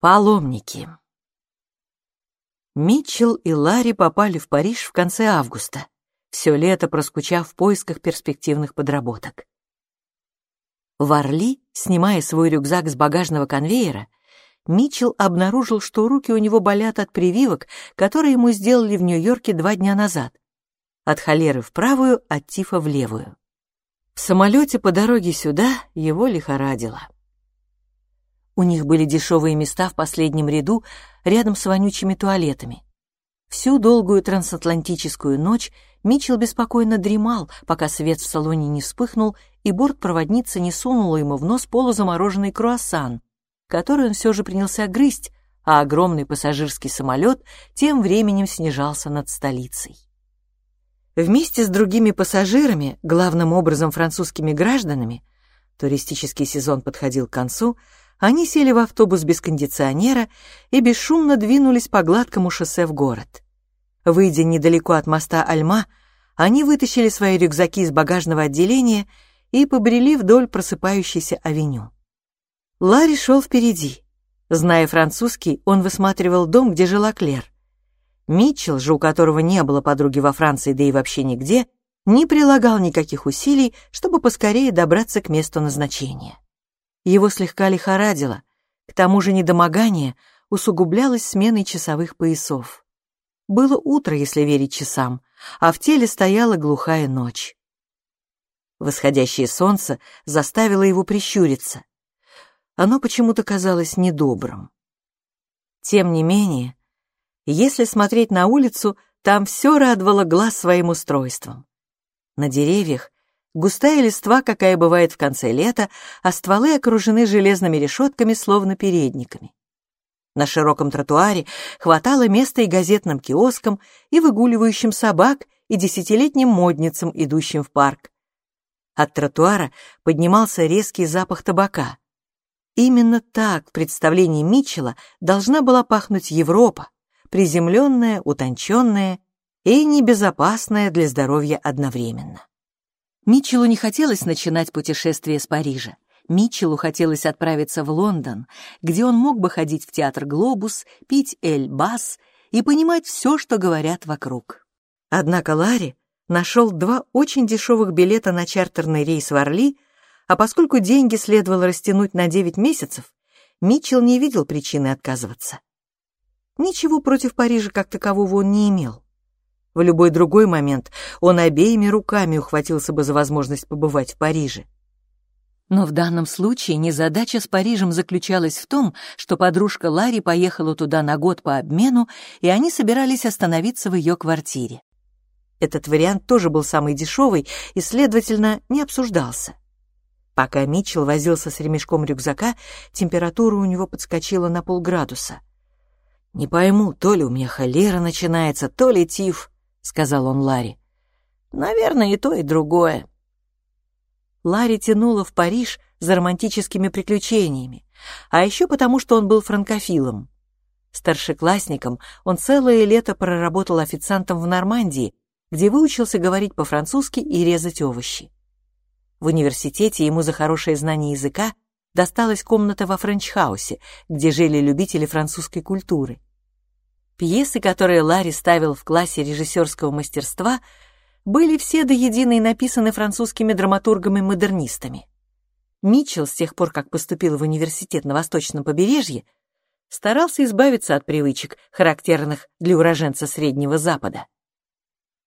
Паломники. Митчелл и Ларри попали в Париж в конце августа, все лето проскучав в поисках перспективных подработок. В Орли, снимая свой рюкзак с багажного конвейера, Митчелл обнаружил, что руки у него болят от прививок, которые ему сделали в Нью-Йорке два дня назад. От холеры в правую, от тифа в левую. В самолете по дороге сюда его лихорадило. У них были дешевые места в последнем ряду, рядом с вонючими туалетами. Всю долгую трансатлантическую ночь Митчелл беспокойно дремал, пока свет в салоне не вспыхнул и бортпроводница не сунула ему в нос полузамороженный круассан, который он все же принялся грызть, а огромный пассажирский самолет тем временем снижался над столицей. Вместе с другими пассажирами, главным образом французскими гражданами, туристический сезон подходил к концу, они сели в автобус без кондиционера и бесшумно двинулись по гладкому шоссе в город. Выйдя недалеко от моста Альма, они вытащили свои рюкзаки из багажного отделения и побрели вдоль просыпающейся авеню. Ларри шел впереди. Зная французский, он высматривал дом, где жила Клер. Митчелл же, у которого не было подруги во Франции, да и вообще нигде, не прилагал никаких усилий, чтобы поскорее добраться к месту назначения. Его слегка лихорадило, к тому же недомогание усугублялось сменой часовых поясов. Было утро, если верить часам, а в теле стояла глухая ночь. Восходящее солнце заставило его прищуриться. Оно почему-то казалось недобрым. Тем не менее, если смотреть на улицу, там все радовало глаз своим устройством. На деревьях Густая листва, какая бывает в конце лета, а стволы окружены железными решетками, словно передниками. На широком тротуаре хватало места и газетным киоскам, и выгуливающим собак, и десятилетним модницам, идущим в парк. От тротуара поднимался резкий запах табака. Именно так в представлении Митчелла должна была пахнуть Европа, приземленная, утонченная и небезопасная для здоровья одновременно. Митчеллу не хотелось начинать путешествие с Парижа. Митчеллу хотелось отправиться в Лондон, где он мог бы ходить в театр «Глобус», пить «Эль-Бас» и понимать все, что говорят вокруг. Однако Ларри нашел два очень дешевых билета на чартерный рейс в Орли, а поскольку деньги следовало растянуть на 9 месяцев, Митчелл не видел причины отказываться. Ничего против Парижа как такового он не имел. В любой другой момент он обеими руками ухватился бы за возможность побывать в Париже. Но в данном случае незадача с Парижем заключалась в том, что подружка Ларри поехала туда на год по обмену, и они собирались остановиться в ее квартире. Этот вариант тоже был самый дешевый и, следовательно, не обсуждался. Пока Митчелл возился с ремешком рюкзака, температура у него подскочила на полградуса. «Не пойму, то ли у меня холера начинается, то ли тиф», — сказал он Ларри. «Наверное, и то, и другое». Ларри тянуло в Париж за романтическими приключениями, а еще потому, что он был франкофилом. Старшеклассником он целое лето проработал официантом в Нормандии, где выучился говорить по-французски и резать овощи. В университете ему за хорошее знание языка досталась комната во Френчхаусе, где жили любители французской культуры. Пьесы, которые Ларри ставил в классе режиссерского мастерства, были все до единой написаны французскими драматургами-модернистами. Митчелл, с тех пор, как поступил в университет на Восточном побережье, старался избавиться от привычек, характерных для уроженца Среднего Запада.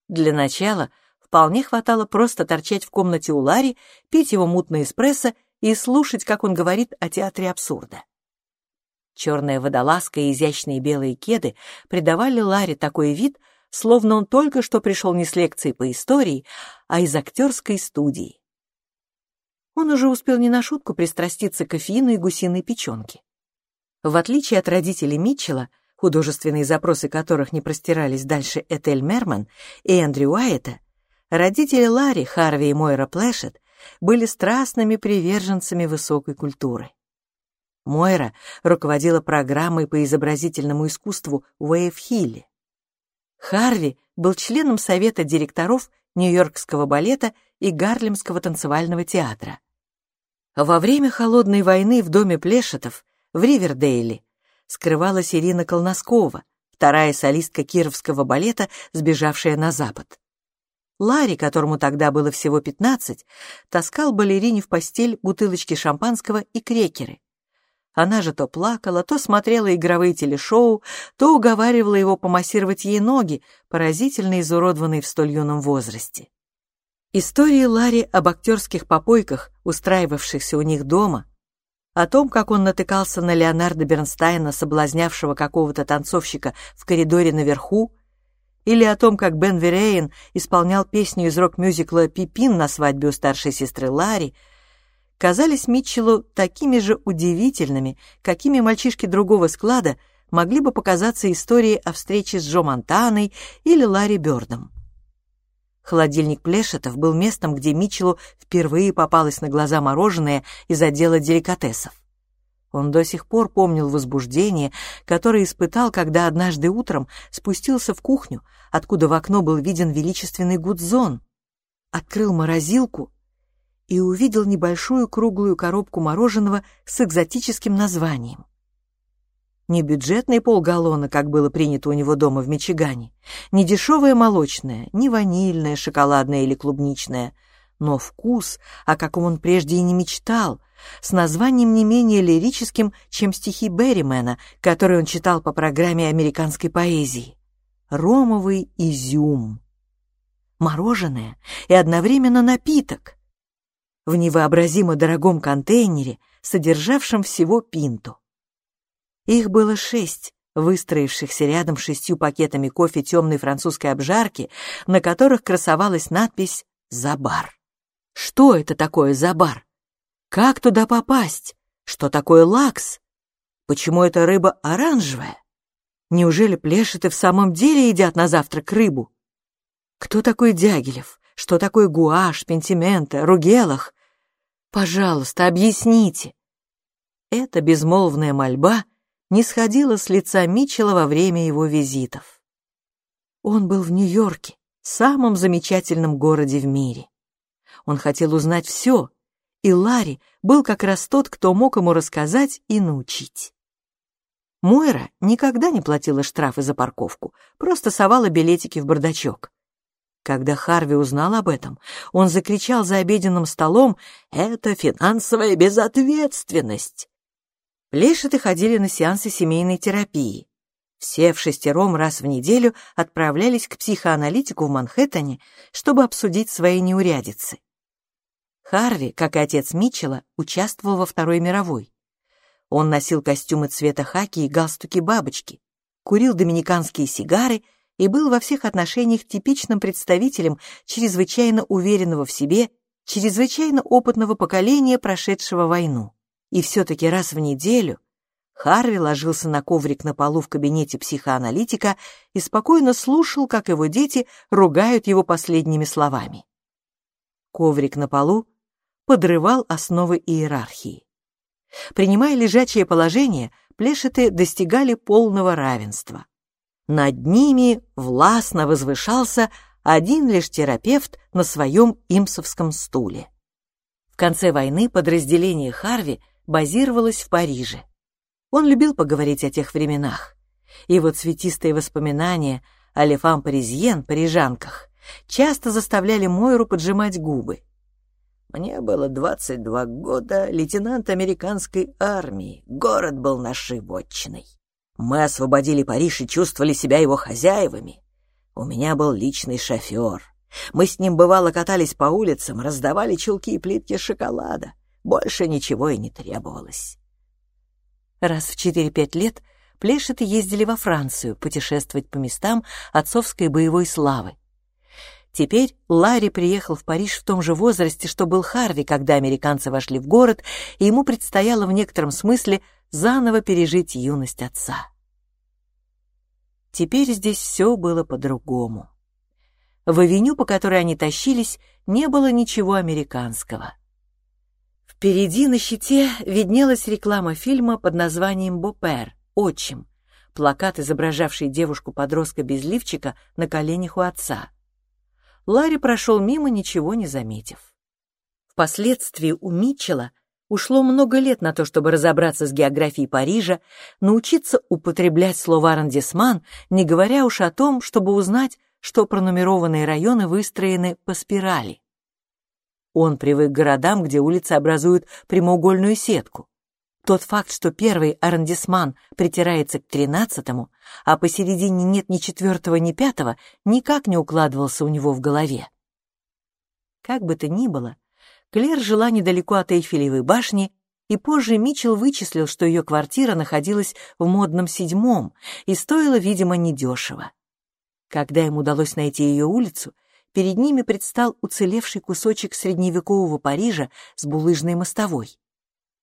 Для начала вполне хватало просто торчать в комнате у Ларри, пить его мутный эспрессо и слушать, как он говорит о театре абсурда. Черная водолазка и изящные белые кеды придавали Ларе такой вид, словно он только что пришел не с лекции по истории, а из актерской студии. Он уже успел не на шутку пристраститься к кофеину и гусиной печенке. В отличие от родителей Митчелла, художественные запросы которых не простирались дальше Этель Мерман и Эндрю Уайта, родители Ларри, Харви и Мойра Плэшет были страстными приверженцами высокой культуры. Мойра руководила программой по изобразительному искусству Уэйв-Хилле. Харви был членом совета директоров Нью-Йоркского балета и Гарлемского танцевального театра. Во время Холодной войны в доме Плешетов в Ривердейле скрывалась Ирина Колноскова, вторая солистка кировского балета, сбежавшая на Запад. Ларри, которому тогда было всего пятнадцать, таскал балерине в постель бутылочки шампанского и крекеры. Она же то плакала, то смотрела игровые телешоу, то уговаривала его помассировать ей ноги, поразительно изуродованные в столь юном возрасте. Истории Ларри об актерских попойках, устраивавшихся у них дома, о том, как он натыкался на Леонардо Бернстайна, соблазнявшего какого-то танцовщика в коридоре наверху, или о том, как Бен Верейн исполнял песню из рок-мюзикла «Пипин» на свадьбе у старшей сестры Ларри, казались Митчеллу такими же удивительными, какими мальчишки другого склада могли бы показаться истории о встрече с Джо Монтаной или Ларри Бёрдом. Холодильник Плешетов был местом, где Митчеллу впервые попалось на глаза мороженое из отдела деликатесов. Он до сих пор помнил возбуждение, которое испытал, когда однажды утром спустился в кухню, откуда в окно был виден величественный гудзон, открыл морозилку и увидел небольшую круглую коробку мороженого с экзотическим названием. Не бюджетный полгаллона, как было принято у него дома в Мичигане, не дешевое молочное, не ванильное, шоколадное или клубничное, но вкус, о каком он прежде и не мечтал, с названием не менее лирическим, чем стихи Берримена, которые он читал по программе американской поэзии. «Ромовый изюм». Мороженое и одновременно напиток — в невообразимо дорогом контейнере, содержавшем всего пинту. Их было шесть, выстроившихся рядом шестью пакетами кофе темной французской обжарки, на которых красовалась надпись «Забар». Что это такое «Забар»? Как туда попасть? Что такое лакс? Почему эта рыба оранжевая? Неужели плешеты в самом деле едят на завтрак рыбу? Кто такой Дягилев? Что такое гуашь, пентимента, ругелах? Пожалуйста, объясните. Эта безмолвная мольба не сходила с лица Митчелла во время его визитов. Он был в Нью-Йорке, самом замечательном городе в мире. Он хотел узнать все, и Ларри был как раз тот, кто мог ему рассказать и научить. Мойра никогда не платила штрафы за парковку, просто совала билетики в бардачок. Когда Харви узнал об этом, он закричал за обеденным столом «Это финансовая безответственность!». Плешеты ходили на сеансы семейной терапии. Все в шестером раз в неделю отправлялись к психоаналитику в Манхэттене, чтобы обсудить свои неурядицы. Харви, как и отец Митчелла, участвовал во Второй мировой. Он носил костюмы цвета хаки и галстуки-бабочки, курил доминиканские сигары и был во всех отношениях типичным представителем чрезвычайно уверенного в себе, чрезвычайно опытного поколения, прошедшего войну. И все-таки раз в неделю Харви ложился на коврик на полу в кабинете психоаналитика и спокойно слушал, как его дети ругают его последними словами. Коврик на полу подрывал основы иерархии. Принимая лежачее положение, плешеты достигали полного равенства. Над ними властно возвышался один лишь терапевт на своем имсовском стуле. В конце войны подразделение Харви базировалось в Париже. Он любил поговорить о тех временах. Его цветистые воспоминания о Лефам Паризьен, парижанках, часто заставляли Мойру поджимать губы. Мне было 22 года, лейтенант американской армии, город был нашей вотчиной. Мы освободили Париж и чувствовали себя его хозяевами. У меня был личный шофер. Мы с ним бывало катались по улицам, раздавали чулки и плитки шоколада. Больше ничего и не требовалось. Раз в 4-5 лет Плешеты ездили во Францию путешествовать по местам отцовской боевой славы. Теперь Ларри приехал в Париж в том же возрасте, что был Харви, когда американцы вошли в город, и ему предстояло в некотором смысле заново пережить юность отца. Теперь здесь все было по-другому. В авеню, по которой они тащились, не было ничего американского. Впереди на щите виднелась реклама фильма под названием «Бопер. Отчим», плакат, изображавший девушку-подростка без лифчика на коленях у отца. Ларри прошел мимо, ничего не заметив. Впоследствии у Митчелла Ушло много лет на то, чтобы разобраться с географией Парижа, научиться употреблять слово «аррondissement», не говоря уж о том, чтобы узнать, что пронумерованные районы выстроены по спирали. Он привык к городам, где улицы образуют прямоугольную сетку. Тот факт, что первый аррondissement притирается к тринадцатому, а посередине нет ни четвертого, ни пятого, никак не укладывался у него в голове. Как бы то ни было, Клер жила недалеко от Эйфелевой башни, и позже Митчелл вычислил, что ее квартира находилась в модном седьмом и стоила, видимо, недешево. Когда им удалось найти ее улицу, перед ними предстал уцелевший кусочек средневекового Парижа с булыжной мостовой.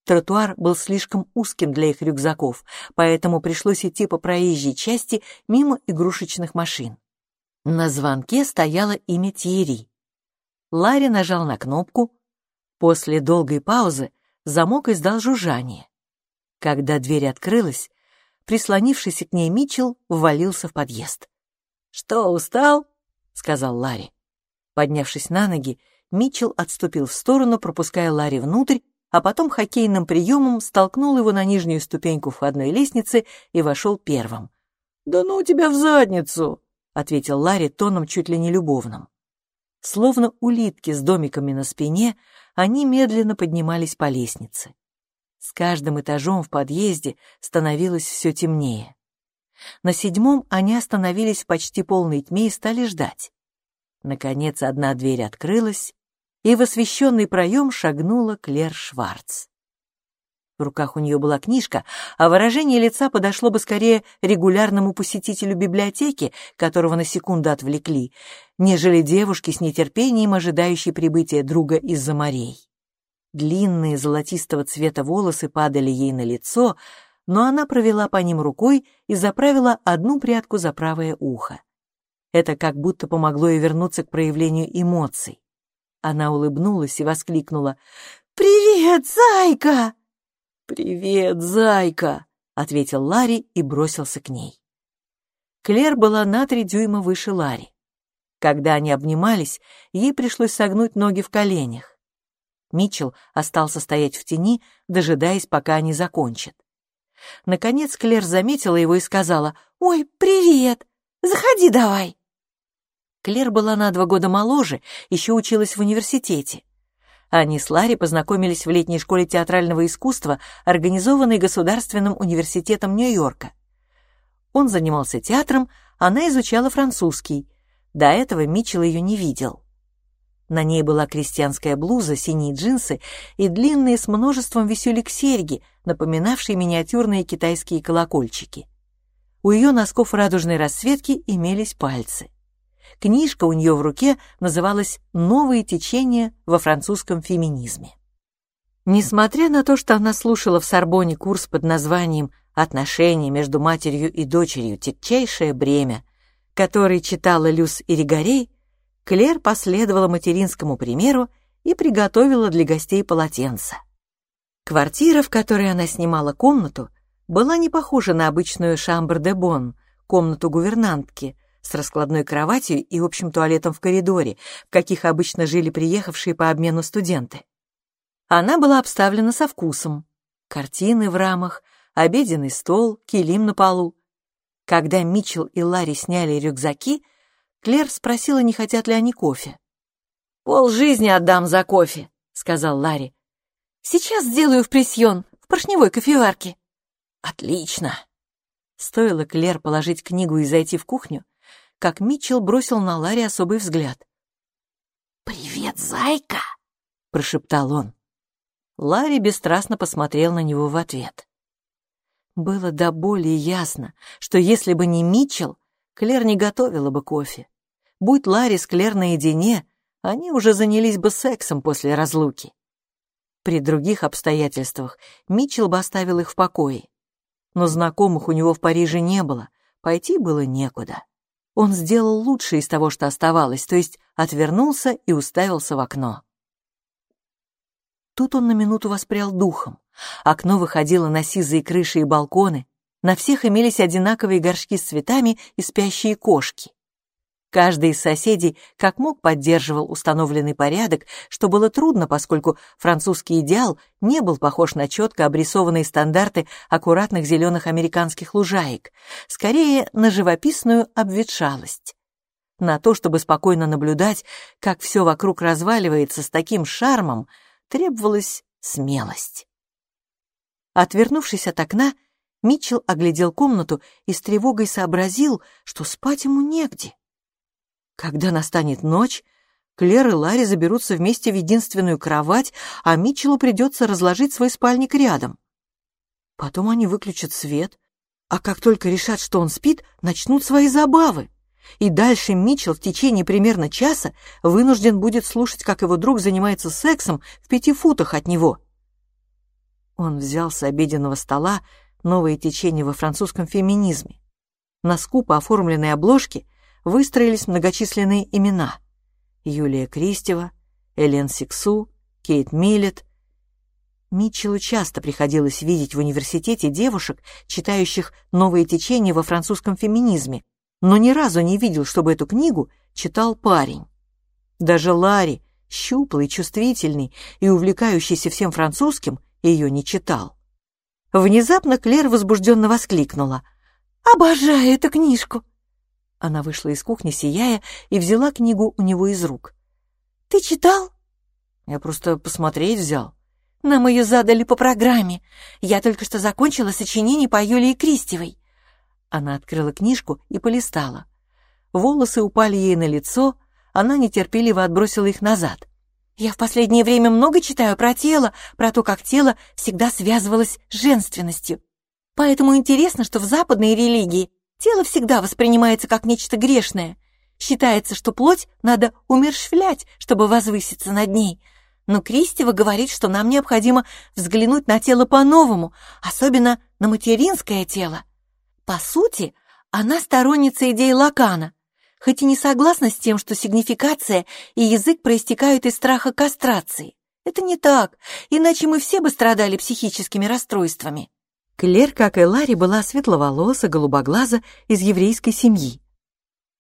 Тротуар был слишком узким для их рюкзаков, поэтому пришлось идти по проезжей части мимо игрушечных машин. На звонке стояло имя Тьерри. Ларри нажал на кнопку, После долгой паузы замок издал жужжание. Когда дверь открылась, прислонившийся к ней Митчелл ввалился в подъезд. «Что, устал?» — сказал Ларри. Поднявшись на ноги, Митчелл отступил в сторону, пропуская Ларри внутрь, а потом хоккейным приемом столкнул его на нижнюю ступеньку входной лестницы и вошел первым. «Да ну тебя в задницу!» — ответил Ларри тоном чуть ли не любовным. Словно улитки с домиками на спине, они медленно поднимались по лестнице. С каждым этажом в подъезде становилось все темнее. На седьмом они остановились в почти полной тьме и стали ждать. Наконец одна дверь открылась, и в освещенный проем шагнула Клер Шварц. В руках у нее была книжка, а выражение лица подошло бы скорее регулярному посетителю библиотеки, которого на секунду отвлекли, нежели девушке с нетерпением ожидающей прибытия друга из-за морей. Длинные золотистого цвета волосы падали ей на лицо, но она провела по ним рукой и заправила одну прядку за правое ухо. Это как будто помогло ей вернуться к проявлению эмоций. Она улыбнулась и воскликнула «Привет, зайка!» «Привет, зайка!» — ответил Ларри и бросился к ней. Клер была на три дюйма выше Ларри. Когда они обнимались, ей пришлось согнуть ноги в коленях. Митчелл остался стоять в тени, дожидаясь, пока они закончат. Наконец Клер заметила его и сказала «Ой, привет! Заходи давай!» Клер была на два года моложе, еще училась в университете. Они с Ларри познакомились в летней школе театрального искусства, организованной Государственным университетом Нью-Йорка. Он занимался театром, она изучала французский. До этого Митчелл ее не видел. На ней была крестьянская блуза, синие джинсы и длинные с множеством веселик серьги, напоминавшие миниатюрные китайские колокольчики. У ее носков радужной расцветки имелись пальцы. Книжка у нее в руке называлась «Новые течения во французском феминизме». Несмотря на то, что она слушала в Сорбоне курс под названием «Отношения между матерью и дочерью. Тягчайшее бремя», который читала Люс Иригорей, Клер последовала материнскому примеру и приготовила для гостей полотенца. Квартира, в которой она снимала комнату, была не похожа на обычную шамбр-де-бон, комнату гувернантки, с раскладной кроватью и общим туалетом в коридоре, в каких обычно жили приехавшие по обмену студенты. Она была обставлена со вкусом. Картины в рамах, обеденный стол, килим на полу. Когда Митчелл и Ларри сняли рюкзаки, Клер спросила, не хотят ли они кофе. «Пол жизни отдам за кофе», — сказал Ларри. «Сейчас сделаю в пресьон, в поршневой кофеварке». «Отлично!» Стоило Клер положить книгу и зайти в кухню, как Митчелл бросил на Ларри особый взгляд. «Привет, зайка!» — прошептал он. Ларри бесстрастно посмотрел на него в ответ. Было до боли ясно, что если бы не Митчелл, Клер не готовила бы кофе. Будь Ларри с Клер наедине, они уже занялись бы сексом после разлуки. При других обстоятельствах Митчелл бы оставил их в покое. Но знакомых у него в Париже не было, пойти было некуда он сделал лучшее из того, что оставалось, то есть отвернулся и уставился в окно. Тут он на минуту воспрял духом. Окно выходило на сизые крыши и балконы, на всех имелись одинаковые горшки с цветами и спящие кошки. Каждый из соседей как мог поддерживал установленный порядок, что было трудно, поскольку французский идеал не был похож на четко обрисованные стандарты аккуратных зеленых американских лужаек, скорее на живописную обветшалость. На то, чтобы спокойно наблюдать, как все вокруг разваливается с таким шармом, требовалась смелость. Отвернувшись от окна, Митчелл оглядел комнату и с тревогой сообразил, что спать ему негде. Когда настанет ночь, Клэр и Ларри заберутся вместе в единственную кровать, а Митчеллу придется разложить свой спальник рядом. Потом они выключат свет, а как только решат, что он спит, начнут свои забавы. И дальше Митчелл в течение примерно часа вынужден будет слушать, как его друг занимается сексом в пяти футах от него. Он взял с обеденного стола новое течение во французском феминизме. На скупо оформленной обложке выстроились многочисленные имена. Юлия Кристева, Элен Сиксу, Кейт Миллет. Митчеллу часто приходилось видеть в университете девушек, читающих новые течения во французском феминизме, но ни разу не видел, чтобы эту книгу читал парень. Даже Ларри, щуплый, чувствительный и увлекающийся всем французским, ее не читал. Внезапно Клер возбужденно воскликнула. «Обожаю эту книжку!» Она вышла из кухни, сияя, и взяла книгу у него из рук. «Ты читал?» «Я просто посмотреть взял». «Нам ее задали по программе. Я только что закончила сочинение по Юлии Кристевой». Она открыла книжку и полистала. Волосы упали ей на лицо, она нетерпеливо отбросила их назад. Я в последнее время много читаю про тело, про то, как тело всегда связывалось с женственностью. Поэтому интересно, что в западной религии тело всегда воспринимается как нечто грешное. Считается, что плоть надо умершвлять, чтобы возвыситься над ней. Но Кристева говорит, что нам необходимо взглянуть на тело по-новому, особенно на материнское тело. По сути, она сторонница идеи Лакана, хоть и не согласна с тем, что сигнификация и язык проистекают из страха кастрации. Это не так, иначе мы все бы страдали психическими расстройствами. Клер, как и Ларри, была светловолоса, голубоглаза, из еврейской семьи.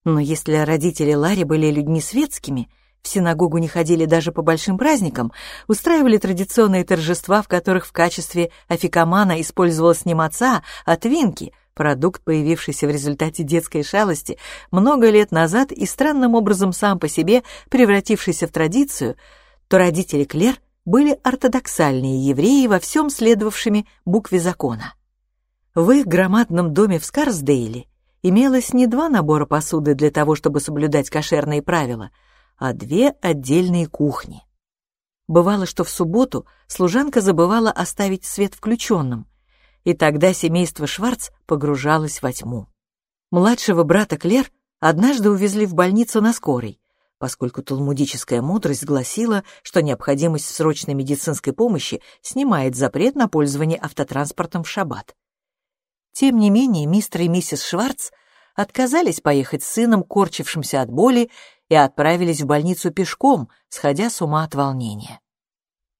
Но если родители Ларри были людьми светскими, в синагогу не ходили даже по большим праздникам, устраивали традиционные торжества, в которых в качестве афикамана использовалась не маца, а твинки, Продукт, появившийся в результате детской шалости много лет назад и странным образом сам по себе превратившийся в традицию, то родители Клер были ортодоксальные евреи во всем следовавшими букве закона. В их громадном доме в Скарсдейле имелось не два набора посуды для того, чтобы соблюдать кошерные правила, а две отдельные кухни. Бывало, что в субботу служанка забывала оставить свет включенным, и тогда семейство Шварц погружалось во тьму. Младшего брата Клер однажды увезли в больницу на скорой, поскольку талмудическая мудрость гласила, что необходимость в срочной медицинской помощи снимает запрет на пользование автотранспортом в шаббат. Тем не менее, мистер и миссис Шварц отказались поехать с сыном, корчившимся от боли, и отправились в больницу пешком, сходя с ума от волнения.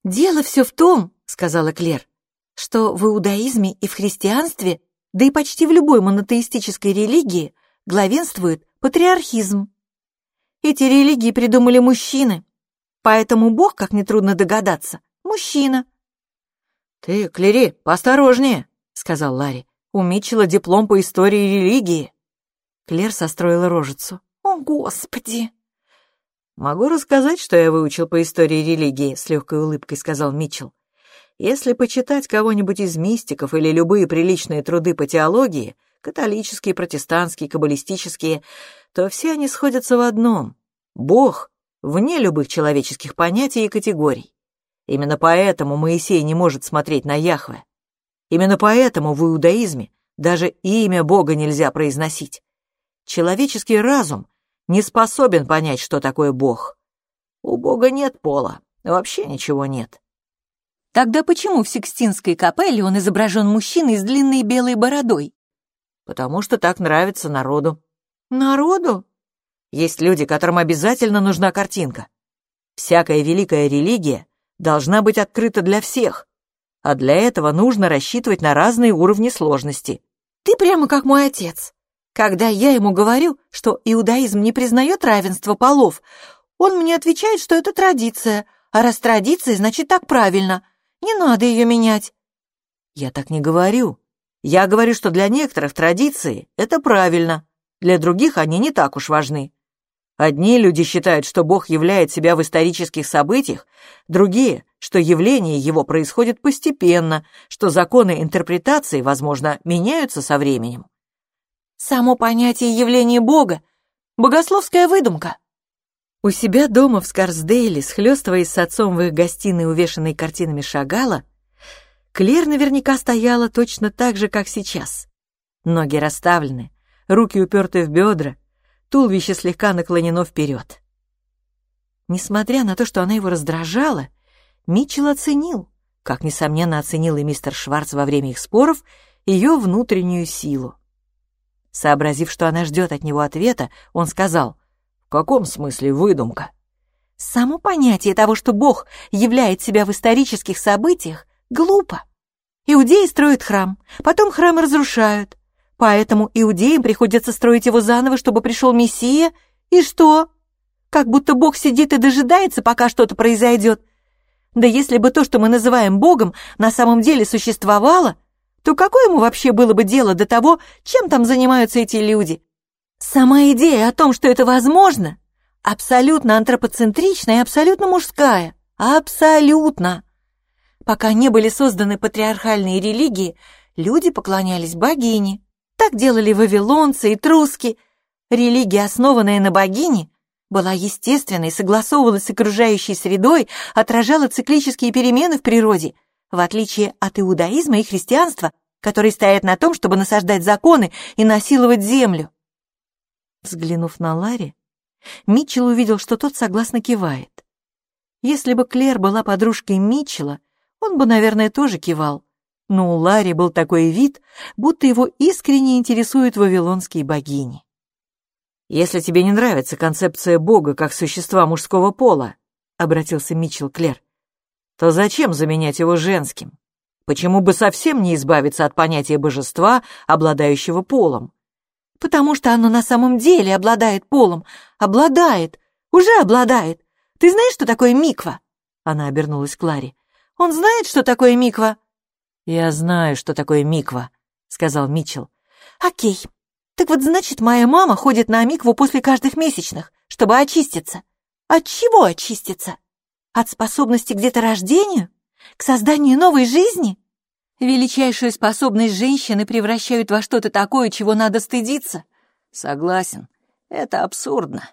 «Дело все в том», — сказала Клер, что в иудаизме и в христианстве, да и почти в любой монотеистической религии, главенствует патриархизм. Эти религии придумали мужчины, поэтому Бог, как нетрудно догадаться, мужчина. «Ты, Клери, поосторожнее», — сказал Ларри. «У Митчелла диплом по истории религии». Клер состроила рожицу. «О, Господи!» «Могу рассказать, что я выучил по истории религии», — с легкой улыбкой сказал Митчелл. Если почитать кого-нибудь из мистиков или любые приличные труды по теологии, католические, протестантские, каббалистические, то все они сходятся в одном — Бог, вне любых человеческих понятий и категорий. Именно поэтому Моисей не может смотреть на Яхве. Именно поэтому в иудаизме даже имя Бога нельзя произносить. Человеческий разум не способен понять, что такое Бог. У Бога нет пола, вообще ничего нет. Тогда почему в Сикстинской капелле он изображен мужчиной с длинной белой бородой? Потому что так нравится народу. Народу? Есть люди, которым обязательно нужна картинка. Всякая великая религия должна быть открыта для всех, а для этого нужно рассчитывать на разные уровни сложности. Ты прямо как мой отец. Когда я ему говорю, что иудаизм не признает равенство полов, он мне отвечает, что это традиция, а раз традиция, значит так правильно. Не надо ее менять. Я так не говорю. Я говорю, что для некоторых традиции это правильно, для других они не так уж важны. Одни люди считают, что Бог являет себя в исторических событиях, другие, что явление его происходит постепенно, что законы интерпретации, возможно, меняются со временем. Само понятие явления Бога — богословская выдумка. У себя дома в Скарсдейле, схлёстываясь с отцом в их гостиной, увешанной картинами Шагала, Клер наверняка стояла точно так же, как сейчас. Ноги расставлены, руки уперты в бедра, туловище слегка наклонено вперед. Несмотря на то, что она его раздражала, Митчелл оценил, как, несомненно, оценил и мистер Шварц во время их споров, ее внутреннюю силу. Сообразив, что она ждет от него ответа, он сказал, «В каком смысле выдумка?» «Само понятие того, что Бог являет себя в исторических событиях, глупо. Иудеи строят храм, потом храм разрушают, Поэтому иудеям приходится строить его заново, чтобы пришел Мессия. И что? Как будто Бог сидит и дожидается, пока что-то произойдет. Да если бы то, что мы называем Богом, на самом деле существовало, то какое ему вообще было бы дело до того, чем там занимаются эти люди? Сама идея о том, что это возможно, абсолютно антропоцентричная и абсолютно мужская. Абсолютно. Пока не были созданы патриархальные религии, люди поклонялись богине. Так делали вавилонцы и труски. Религия, основанная на богине, была естественной, согласовывалась с окружающей средой, отражала циклические перемены в природе, в отличие от иудаизма и христианства, которые стоят на том, чтобы насаждать законы и насиловать землю. Взглянув на Ларри, Митчелл увидел, что тот согласно кивает. Если бы Клэр была подружкой Митчелла, он бы, наверное, тоже кивал но у Ларри был такой вид, будто его искренне интересуют вавилонские богини. «Если тебе не нравится концепция Бога как существа мужского пола», — обратился Митчелл Клер, «то зачем заменять его женским? Почему бы совсем не избавиться от понятия божества, обладающего полом?» «Потому что оно на самом деле обладает полом. Обладает. Уже обладает. Ты знаешь, что такое миква?» Она обернулась к Ларе. «Он знает, что такое миква?» «Я знаю, что такое миква», — сказал Митчелл. «Окей. Так вот, значит, моя мама ходит на микву после каждых месячных, чтобы очиститься. От чего очиститься? От способности к деторождению? К созданию новой жизни? Величайшую способность женщины превращают во что-то такое, чего надо стыдиться. Согласен. Это абсурдно.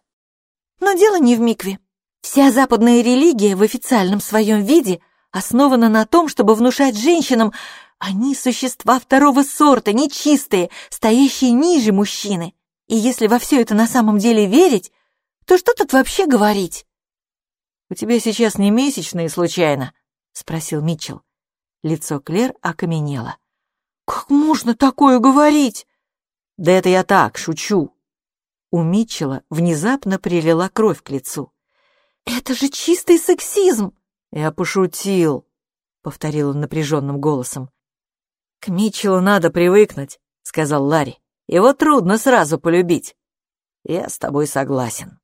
Но дело не в микве. Вся западная религия в официальном своем виде — основана на том, чтобы внушать женщинам, они существа второго сорта, нечистые, стоящие ниже мужчины. И если во все это на самом деле верить, то что тут вообще говорить? «У тебя сейчас не месячные, случайно?» — спросил Митчелл. Лицо Клер окаменело. «Как можно такое говорить?» «Да это я так, шучу». У Митчелла внезапно прилила кровь к лицу. «Это же чистый сексизм!» «Я пошутил», — повторил он напряженным голосом. «К Митчеллу надо привыкнуть», — сказал Ларри. «Его трудно сразу полюбить». «Я с тобой согласен».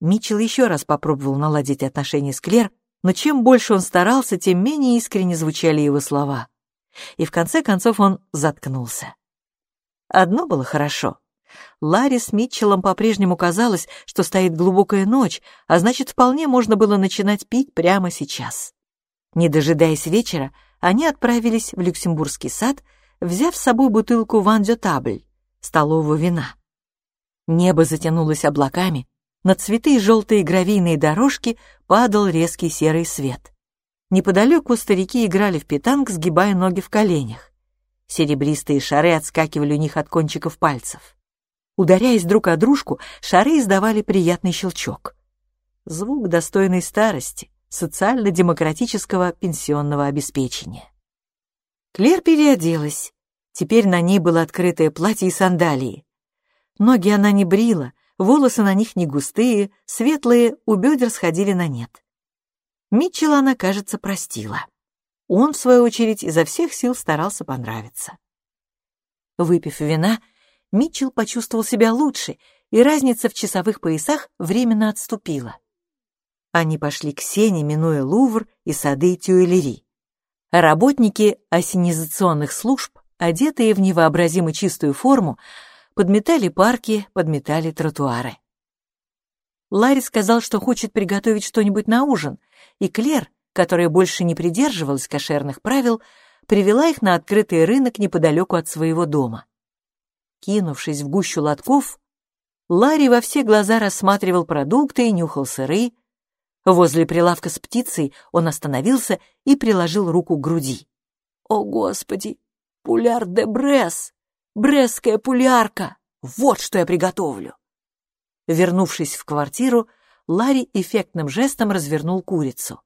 Митчелл еще раз попробовал наладить отношения с Клер, но чем больше он старался, тем менее искренне звучали его слова. И в конце концов он заткнулся. Одно было хорошо. Ларри с Митчеллом по-прежнему казалось, что стоит глубокая ночь, а значит, вполне можно было начинать пить прямо сейчас. Не дожидаясь вечера, они отправились в Люксембургский сад, взяв с собой бутылку «Ван дю Табль» — столового вина. Небо затянулось облаками, на цветы и желтые гравийные дорожки падал резкий серый свет. Неподалеку старики играли в питанг, сгибая ноги в коленях. Серебристые шары отскакивали у них от кончиков пальцев. Ударяясь друг о дружку, шары издавали приятный щелчок. Звук достойной старости, социально-демократического пенсионного обеспечения. Клер переоделась. Теперь на ней было открытое платье и сандалии. Ноги она не брила, волосы на них не густые, светлые, у бедер сходили на нет. Митчелла она, кажется, простила. Он, в свою очередь, изо всех сил старался понравиться. Выпив вина, Митчелл почувствовал себя лучше, и разница в часовых поясах временно отступила. Они пошли к Сене, минуя Лувр и сады Тюэлери. Работники осенизационных служб, одетые в невообразимо чистую форму, подметали парки, подметали тротуары. Ларри сказал, что хочет приготовить что-нибудь на ужин, и Клер, которая больше не придерживалась кошерных правил, привела их на открытый рынок неподалеку от своего дома. Кинувшись в гущу лотков, Ларри во все глаза рассматривал продукты и нюхал сыры. Возле прилавка с птицей он остановился и приложил руку к груди. «О, Господи! Пуляр де Брес! Бресская пулярка! Вот что я приготовлю!» Вернувшись в квартиру, Ларри эффектным жестом развернул курицу.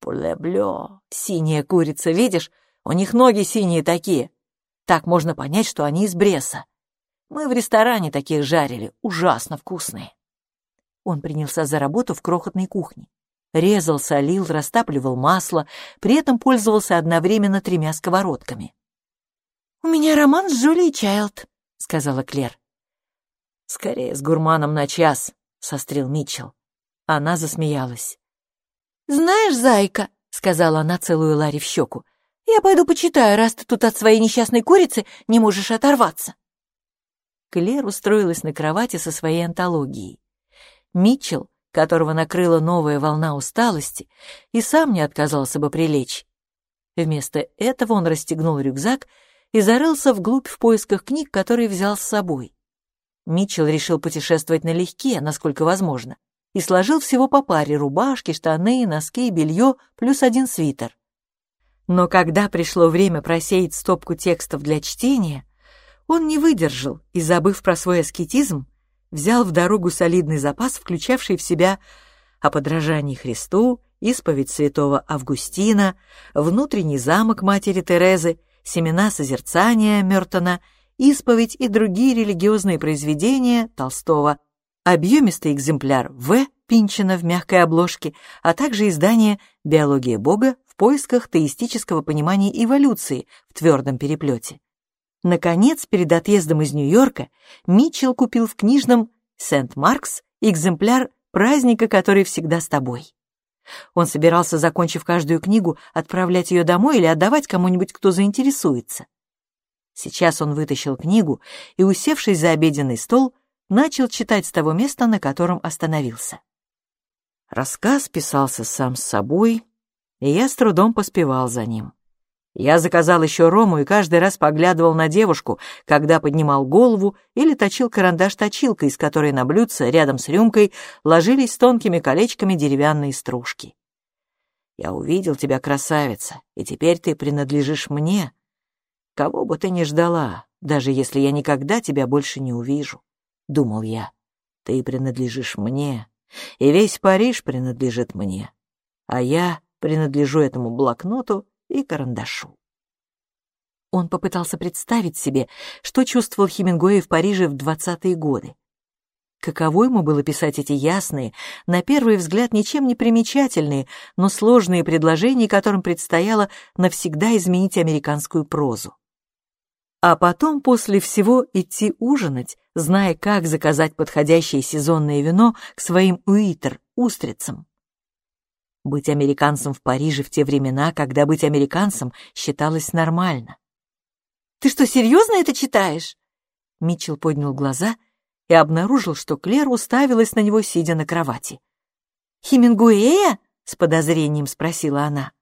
«Пулеблё! Синяя курица, видишь? У них ноги синие такие. Так можно понять, что они из Бреса. Мы в ресторане таких жарили, ужасно вкусные. Он принялся за работу в крохотной кухне. Резал, солил, растапливал масло, при этом пользовался одновременно тремя сковородками. «У меня роман с Джулией Чайлд», — сказала Клер. «Скорее с гурманом на час», — сострил Митчелл. Она засмеялась. «Знаешь, зайка», — сказала она, целую Ларри в щеку, «я пойду почитаю, раз ты тут от своей несчастной курицы не можешь оторваться». Клер устроилась на кровати со своей антологией. Митчелл, которого накрыла новая волна усталости, и сам не отказался бы прилечь. Вместо этого он расстегнул рюкзак и зарылся вглубь в поисках книг, которые взял с собой. Митчелл решил путешествовать налегке, насколько возможно, и сложил всего по паре рубашки, штаны, носки белье, плюс один свитер. Но когда пришло время просеять стопку текстов для чтения, он не выдержал и, забыв про свой аскетизм, взял в дорогу солидный запас, включавший в себя о подражании Христу, исповедь святого Августина, внутренний замок матери Терезы, семена созерцания Мертона, исповедь и другие религиозные произведения Толстого, объемистый экземпляр В. Пинчина в мягкой обложке, а также издание «Биология Бога» в поисках теистического понимания эволюции в твердом переплете. Наконец, перед отъездом из Нью-Йорка, Митчелл купил в книжном «Сент-Маркс» экземпляр праздника, который всегда с тобой. Он собирался, закончив каждую книгу, отправлять ее домой или отдавать кому-нибудь, кто заинтересуется. Сейчас он вытащил книгу и, усевшись за обеденный стол, начал читать с того места, на котором остановился. Рассказ писался сам с собой, и я с трудом поспевал за ним. Я заказал еще рому и каждый раз поглядывал на девушку, когда поднимал голову или точил карандаш точилкой, из которой на блюдце рядом с рюмкой ложились тонкими колечками деревянные стружки. «Я увидел тебя, красавица, и теперь ты принадлежишь мне. Кого бы ты ни ждала, даже если я никогда тебя больше не увижу», — думал я. «Ты принадлежишь мне, и весь Париж принадлежит мне, а я принадлежу этому блокноту и карандашу. Он попытался представить себе, что чувствовал Хемингуэй в Париже в двадцатые годы. Каково ему было писать эти ясные, на первый взгляд ничем не примечательные, но сложные предложения, которым предстояло навсегда изменить американскую прозу. А потом после всего идти ужинать, зная, как заказать подходящее сезонное вино к своим уитер, устрицам. Быть американцем в Париже в те времена, когда быть американцем считалось нормально. «Ты что, серьезно это читаешь?» Митчелл поднял глаза и обнаружил, что Клэр уставилась на него, сидя на кровати. «Хемингуэя?» — с подозрением спросила она.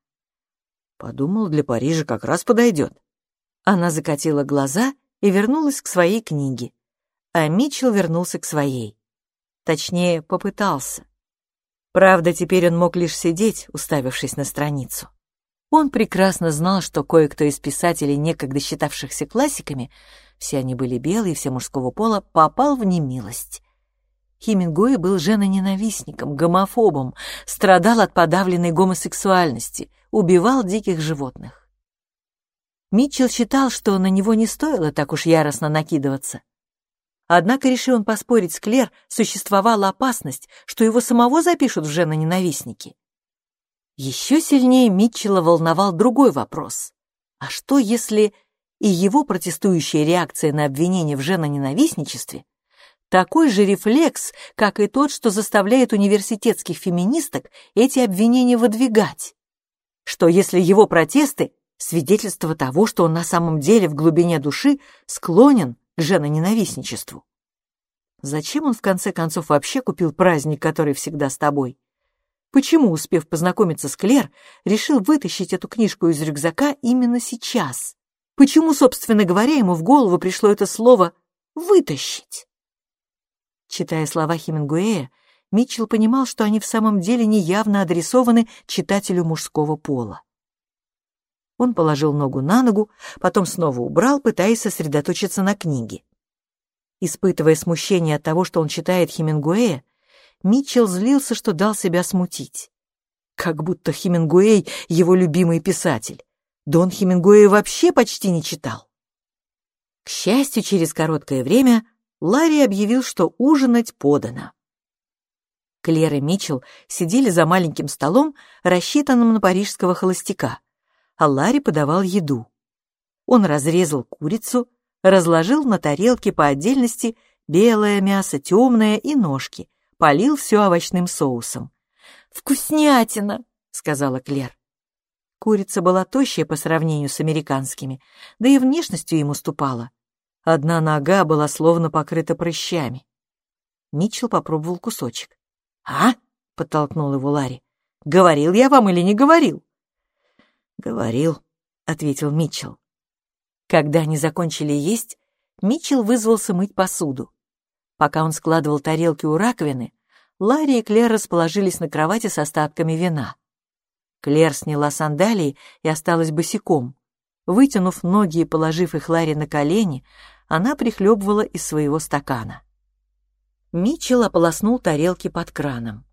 Подумал, для Парижа как раз подойдет. Она закатила глаза и вернулась к своей книге, а Митчелл вернулся к своей. Точнее, попытался. Правда, теперь он мог лишь сидеть, уставившись на страницу. Он прекрасно знал, что кое-кто из писателей, некогда считавшихся классиками, все они были белые, все мужского пола, попал в немилость. Хемингуэй был женоненавистником, гомофобом, страдал от подавленной гомосексуальности, убивал диких животных. Митчелл считал, что на него не стоило так уж яростно накидываться. Однако, решил он поспорить с Клер, существовала опасность, что его самого запишут в женоненавистники. Еще сильнее Митчелла волновал другой вопрос. А что, если и его протестующая реакция на обвинение в женоненавистничестве такой же рефлекс, как и тот, что заставляет университетских феминисток эти обвинения выдвигать. Что если его протесты — свидетельство того, что он на самом деле в глубине души склонен женоненавистничеству? Зачем он в конце концов вообще купил праздник, который всегда с тобой? Почему, успев познакомиться с Клер, решил вытащить эту книжку из рюкзака именно сейчас? Почему, собственно говоря, ему в голову пришло это слово «вытащить»? Читая слова Хемингуэя, Митчелл понимал, что они в самом деле неявно адресованы читателю мужского пола. Он положил ногу на ногу, потом снова убрал, пытаясь сосредоточиться на книге. Испытывая смущение от того, что он читает Хемингуэя, Митчелл злился, что дал себя смутить. Как будто Хемингуэй — его любимый писатель. Дон Хемингуэя вообще почти не читал. К счастью, через короткое время Ларри объявил, что ужинать подано. Клэр и Митчелл сидели за маленьким столом, рассчитанным на парижского холостяка, а Ларри подавал еду. Он разрезал курицу, разложил на тарелке по отдельности белое мясо, темное и ножки, полил все овощным соусом. «Вкуснятина!» — сказала Клер. Курица была тощая по сравнению с американскими, да и внешностью им уступала. Одна нога была словно покрыта прыщами. Митчелл попробовал кусочек. «А?» — подтолкнул его Ларри. «Говорил я вам или не говорил?» «Говорил», — ответил Митчелл. Когда они закончили есть, Митчелл вызвался мыть посуду. Пока он складывал тарелки у раковины, Ларри и Клер расположились на кровати с остатками вина. Клер сняла сандалии и осталась босиком. Вытянув ноги и положив их Ларри на колени, она прихлебывала из своего стакана. Митчелл ополоснул тарелки под краном.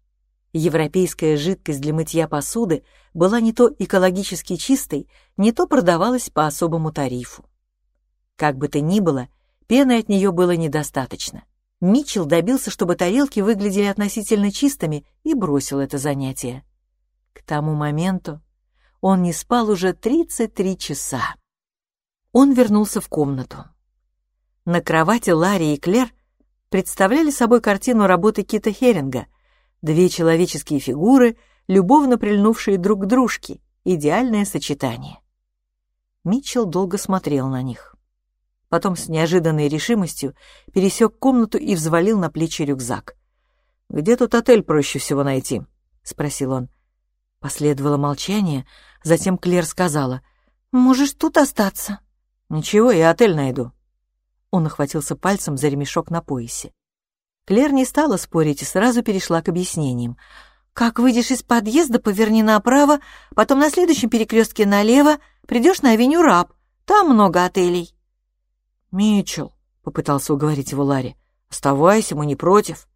Европейская жидкость для мытья посуды была не то экологически чистой, не то продавалась по особому тарифу. Как бы то ни было, пены от нее было недостаточно. Митчелл добился, чтобы тарелки выглядели относительно чистыми, и бросил это занятие. К тому моменту он не спал уже 33 часа. Он вернулся в комнату. На кровати Ларри и Клер представляли собой картину работы Кита Херинга. Две человеческие фигуры, любовно прильнувшие друг к дружке, идеальное сочетание. Митчелл долго смотрел на них потом с неожиданной решимостью пересек комнату и взвалил на плечи рюкзак. «Где тут отель проще всего найти?» — спросил он. Последовало молчание, затем Клер сказала, «Можешь тут остаться». «Ничего, я отель найду». Он охватился пальцем за ремешок на поясе. Клер не стала спорить и сразу перешла к объяснениям. «Как выйдешь из подъезда, поверни направо, потом на следующем перекрестке налево, придешь на авеню Раб, там много отелей». «Митчелл», — попытался уговорить его Ларри, — «оставайся, мы не против».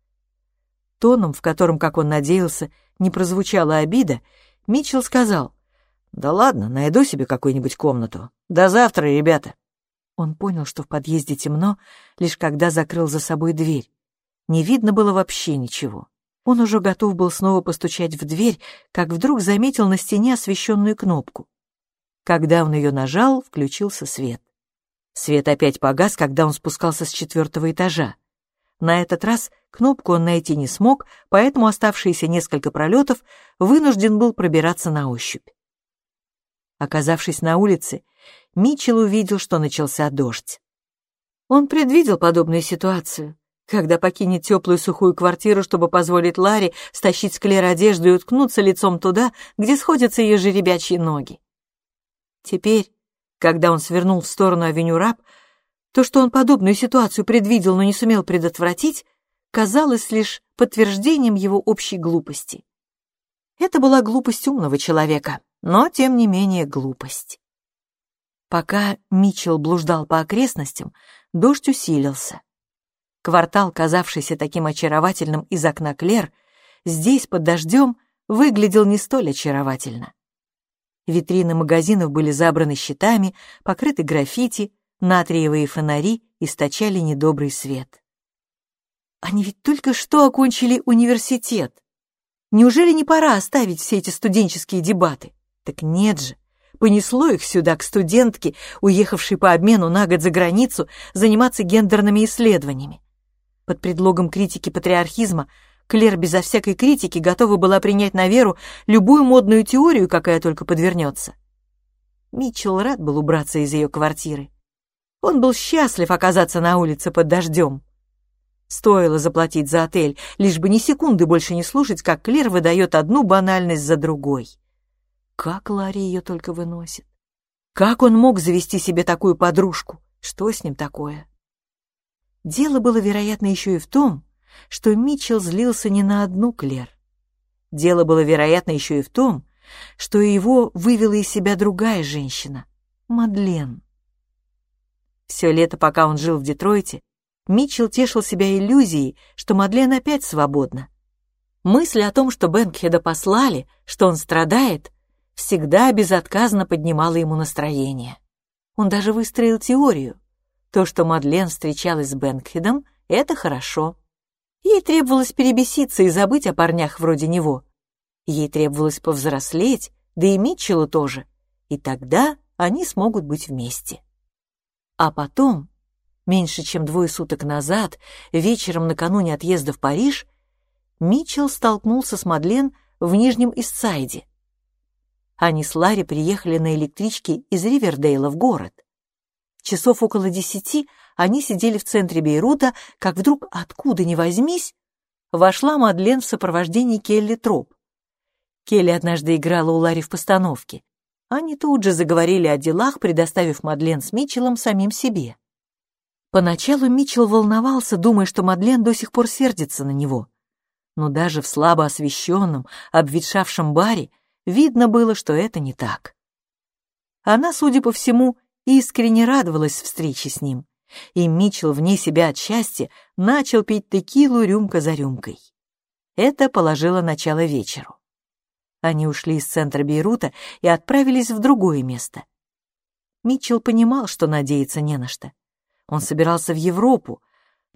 Тоном, в котором, как он надеялся, не прозвучала обида, Митчелл сказал, «Да ладно, найду себе какую-нибудь комнату. До завтра, ребята». Он понял, что в подъезде темно, лишь когда закрыл за собой дверь. Не видно было вообще ничего. Он уже готов был снова постучать в дверь, как вдруг заметил на стене освещенную кнопку. Когда он ее нажал, включился свет. Свет опять погас, когда он спускался с четвертого этажа. На этот раз кнопку он найти не смог, поэтому оставшиеся несколько пролетов вынужден был пробираться на ощупь. Оказавшись на улице, Митчелл увидел, что начался дождь. Он предвидел подобную ситуацию, когда покинет теплую сухую квартиру, чтобы позволить Ларе стащить с Клер одежду и уткнуться лицом туда, где сходятся ее жеребячьи ноги. Теперь, когда он свернул в сторону авеню Раб, то, что он подобную ситуацию предвидел, но не сумел предотвратить, казалось лишь подтверждением его общей глупости. Это была глупость умного человека, но, тем не менее, глупость. Пока Митчелл блуждал по окрестностям, дождь усилился. Квартал, казавшийся таким очаровательным из окна Клер, здесь, под дождем, выглядел не столь очаровательно. Витрины магазинов были забраны щитами, покрыты граффити, натриевые фонари источали недобрый свет. Они ведь только что окончили университет. Неужели не пора оставить все эти студенческие дебаты? Так нет же. понесло их сюда, к студентке, уехавшей по обмену на год за границу, заниматься гендерными исследованиями. Под предлогом критики патриархизма Клер безо всякой критики готова была принять на веру любую модную теорию, какая только подвернется. Митчелл рад был убраться из ее квартиры. Он был счастлив оказаться на улице под дождем. Стоило заплатить за отель, лишь бы ни секунды больше не слушать, как Клер выдает одну банальность за другой. Как Ларри ее только выносит. Как он мог завести себе такую подружку? Что с ним такое? Дело было, вероятно, еще и в том, что Митчелл злился не на одну Клер. Дело было, вероятно, еще и в том, что его вывела из себя другая женщина — Мадлен. Все лето, пока он жил в Детройте, Митчелл тешил себя иллюзией, что Мадлен опять свободна. Мысль о том, что Бенкхеда послали, что он страдает, всегда безотказно поднимала ему настроение. Он даже выстроил теорию. То, что Мадлен встречалась с Бенкхедом, это хорошо. Ей требовалось перебеситься и забыть о парнях вроде него. Ей требовалось повзрослеть, да и Митчеллу тоже. И тогда они смогут быть вместе. А потом, меньше чем двое суток назад, вечером накануне отъезда в Париж, Митчелл столкнулся с Мадлен в Нижнем Иссайде. Они с Ларри приехали на электричке из Ривердейла в город. Часов около десяти они сидели в центре Бейрута, как вдруг, откуда ни возьмись, вошла Мадлен в сопровождении Келли Троп. Келли однажды играла у Ларри в постановке. Они тут же заговорили о делах, предоставив Мадлен с Митчеллом самим себе. Поначалу Митчелл волновался, думая, что Мадлен до сих пор сердится на него. Но даже в слабо освещенном, обветшавшем баре видно было, что это не так. Она, судя по всему, искренне радовалась встрече с ним, и Митчелл вне себя от счастья начал пить текилу рюмка за рюмкой. Это положило начало вечеру. Они ушли из центра Бейрута и отправились в другое место. Митчелл понимал, что надеяться не на что. Он собирался в Европу,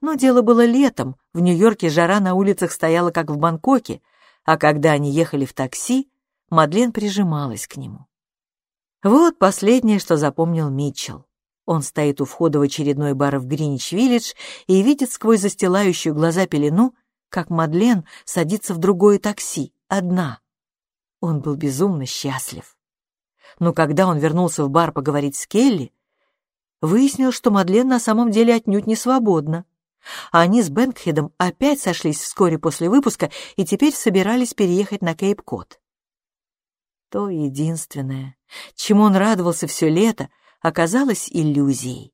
но дело было летом, в Нью-Йорке жара на улицах стояла как в Бангкоке, а когда они ехали в такси, Мадлен прижималась к нему. Вот последнее, что запомнил Митчелл. Он стоит у входа в очередной бар в Гринич-Виллидж и видит сквозь застилающую глаза пелену, как Мадлен садится в другое такси, одна. Он был безумно счастлив. Но когда он вернулся в бар поговорить с Келли, выяснил, что Мадлен на самом деле отнюдь не свободна. Они с Бэнкхедом опять сошлись вскоре после выпуска и теперь собирались переехать на Кейп-Кот. То единственное, чему он радовался все лето, оказалось иллюзией.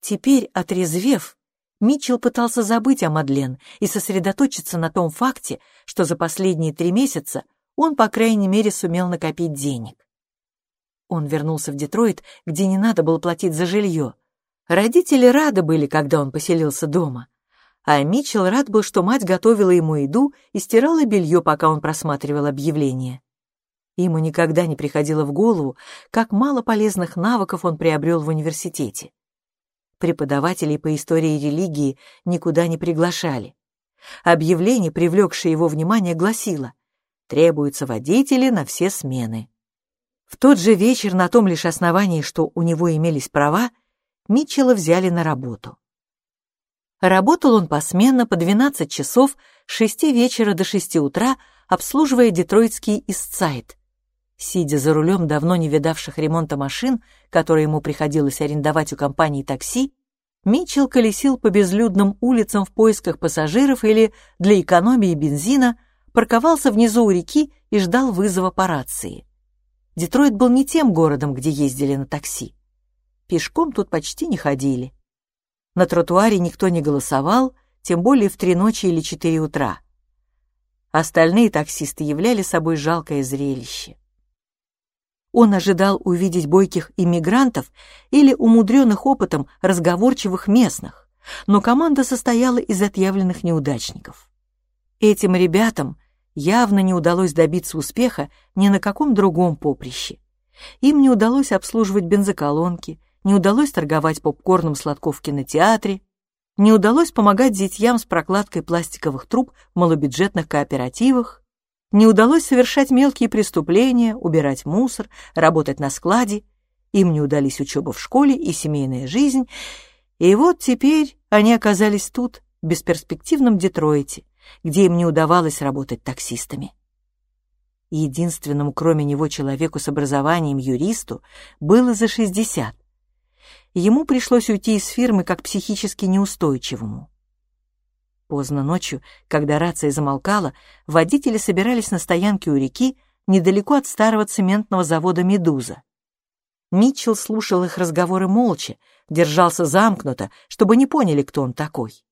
Теперь, отрезвев, Митчелл пытался забыть о Мадлен и сосредоточиться на том факте, что за последние три месяца он, по крайней мере, сумел накопить денег. Он вернулся в Детройт, где не надо было платить за жилье. Родители рады были, когда он поселился дома. А Митчелл рад был, что мать готовила ему еду и стирала белье, пока он просматривал объявления. Ему никогда не приходило в голову, как мало полезных навыков он приобрел в университете. Преподавателей по истории религии никуда не приглашали. Объявление, привлекшее его внимание, гласило «Требуются водители на все смены». В тот же вечер, на том лишь основании, что у него имелись права, Митчелла взяли на работу. Работал он посменно по 12 часов с 6 вечера до 6 утра, обслуживая детройтский Истсайд, Сидя за рулем давно не видавших ремонта машин, которые ему приходилось арендовать у компании такси, Митчелл колесил по безлюдным улицам в поисках пассажиров или, для экономии бензина, парковался внизу у реки и ждал вызова по рации. Детройт был не тем городом, где ездили на такси. Пешком тут почти не ходили. На тротуаре никто не голосовал, тем более в три ночи или четыре утра. Остальные таксисты являли собой жалкое зрелище. Он ожидал увидеть бойких иммигрантов или умудренных опытом разговорчивых местных, но команда состояла из отъявленных неудачников. Этим ребятам явно не удалось добиться успеха ни на каком другом поприще. Им не удалось обслуживать бензоколонки, не удалось торговать попкорном сладков в кинотеатре, не удалось помогать зятьям с прокладкой пластиковых труб в малобюджетных кооперативах, Не удалось совершать мелкие преступления, убирать мусор, работать на складе. Им не удались учеба в школе и семейная жизнь. И вот теперь они оказались тут, в бесперспективном Детройте, где им не удавалось работать таксистами. Единственному, кроме него, человеку с образованием юристу было за 60. Ему пришлось уйти из фирмы как психически неустойчивому. Поздно ночью, когда рация замолкала, водители собирались на стоянке у реки недалеко от старого цементного завода «Медуза». Митчелл слушал их разговоры молча, держался замкнуто, чтобы не поняли, кто он такой.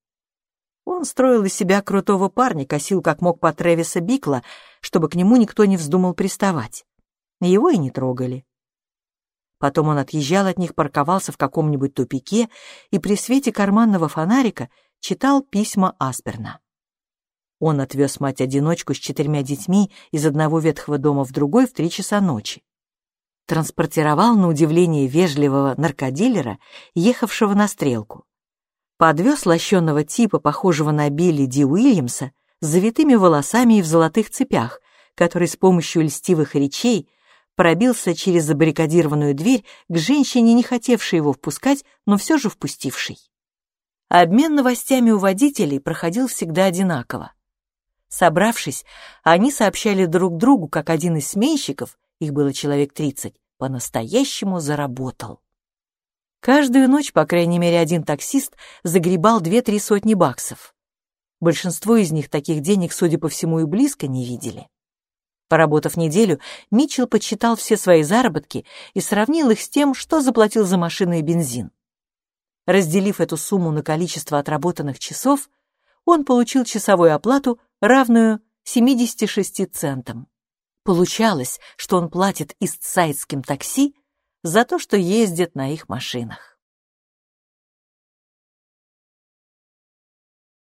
Он строил из себя крутого парня, косил как мог по Тревиса Бикла, чтобы к нему никто не вздумал приставать. Его и не трогали. Потом он отъезжал от них, парковался в каком-нибудь тупике и при свете карманного фонарика читал письма Асперна. Он отвез мать-одиночку с четырьмя детьми из одного ветхого дома в другой в три часа ночи. Транспортировал на удивление вежливого наркодилера, ехавшего на стрелку. Подвез лощенного типа, похожего на Билли Ди Уильямса, с завитыми волосами и в золотых цепях, который с помощью льстивых речей пробился через забаррикадированную дверь к женщине, не хотевшей его впускать, но все же впустившей. Обмен новостями у водителей проходил всегда одинаково. Собравшись, они сообщали друг другу, как один из сменщиков, их было человек тридцать, по-настоящему заработал. Каждую ночь, по крайней мере, один таксист загребал две-три сотни баксов. Большинство из них таких денег, судя по всему, и близко не видели. Поработав неделю, Митчелл подсчитал все свои заработки и сравнил их с тем, что заплатил за машину и бензин. Разделив эту сумму на количество отработанных часов, он получил часовую оплату, равную 76 центам. Получалось, что он платит истсайдским такси за то, что ездит на их машинах.